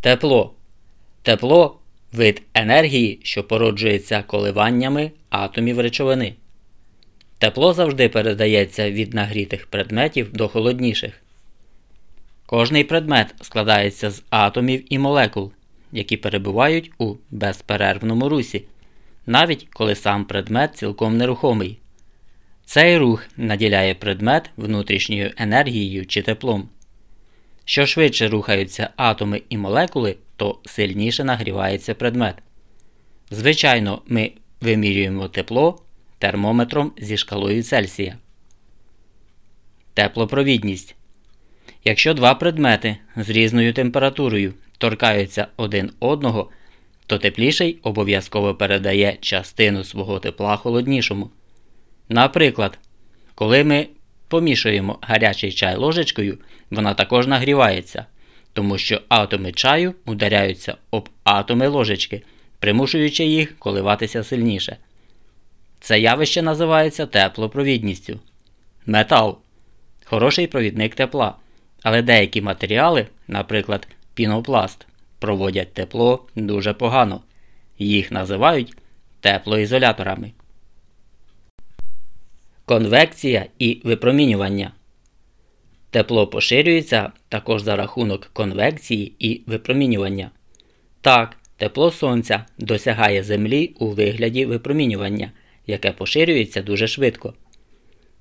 Тепло. Тепло вид енергії, що породжується коливаннями атомів речовини. Тепло завжди передається від нагрітих предметів до холодніших. Кожний предмет складається з атомів і молекул, які перебувають у безперервному русі, навіть коли сам предмет цілком нерухомий. Цей рух наділяє предмет внутрішньою енергією чи теплом. Що швидше рухаються атоми і молекули, то сильніше нагрівається предмет. Звичайно, ми вимірюємо тепло термометром зі шкалою Цельсія. Теплопровідність. Якщо два предмети з різною температурою торкаються один одного, то тепліший обов'язково передає частину свого тепла холоднішому. Наприклад, коли ми помішуємо гарячий чай ложечкою, вона також нагрівається, тому що атоми чаю ударяються об атоми ложечки, примушуючи їх коливатися сильніше. Це явище називається теплопровідністю. Метал хороший провідник тепла, але деякі матеріали, наприклад, пінопласт, проводять тепло дуже погано. Їх називають теплоізоляторами. Конвекція і випромінювання. Тепло поширюється також за рахунок конвекції і випромінювання. Так, тепло сонця досягає Землі у вигляді випромінювання, яке поширюється дуже швидко.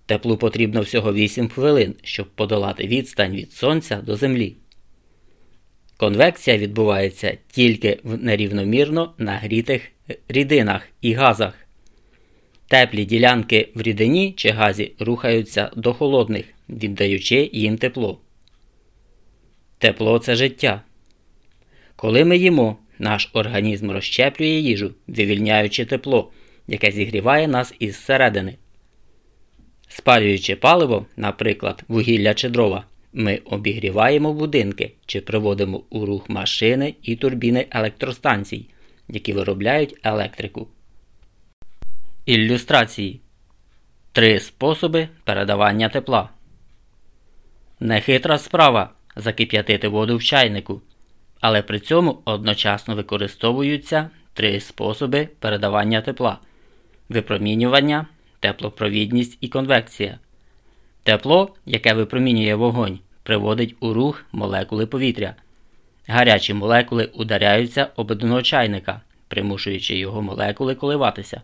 Теплу потрібно всього 8 хвилин, щоб подолати відстань від Сонця до Землі. Конвекція відбувається тільки в нерівномірно нагрітих рідинах і газах. Теплі ділянки в рідині чи газі рухаються до холодних, віддаючи їм тепло. Тепло це життя. Коли ми їмо, наш організм розщеплює їжу, вивільняючи тепло, яке зігріває нас із середини. Спалюючи паливо, наприклад, вугілля чи дрова, ми обігріваємо будинки чи приводимо у рух машини і турбіни електростанцій, які виробляють електрику. Ілюстрації Три способи передавання тепла. Нехитра справа закип'ятити воду в чайнику, але при цьому одночасно використовуються три способи передавання тепла: випромінювання, теплопровідність і конвекція. Тепло, яке випромінює вогонь, приводить у рух молекули повітря. Гарячі молекули ударяються об дно чайника, примушуючи його молекули коливатися.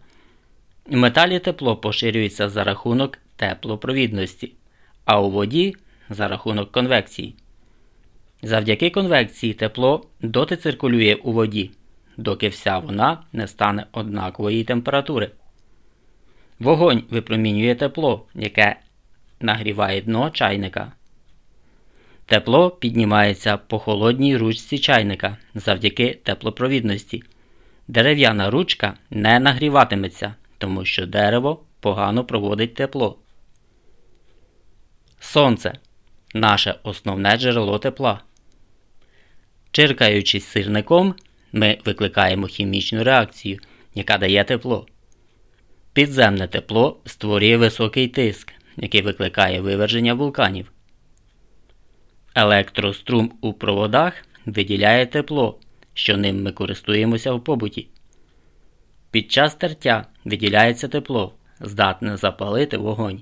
У металі тепло поширюється за рахунок теплопровідності, а у воді за рахунок конвекції. Завдяки конвекції тепло доти циркулює у воді, доки вся вона не стане однакової температури. Вогонь випромінює тепло, яке нагріває дно чайника. Тепло піднімається по холодній ручці чайника завдяки теплопровідності. Дерев'яна ручка не нагріватиметься тому що дерево погано проводить тепло. Сонце наше основне джерело тепла. Чиркаючись сирником, ми викликаємо хімічну реакцію, яка дає тепло. Підземне тепло створює високий тиск, який викликає виверження вулканів. Електрострум у проводах виділяє тепло, що ним ми користуємося в побуті. Під час тертя виділяється тепло, здатне запалити вогонь.